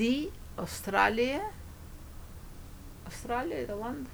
the Australia. Australia the one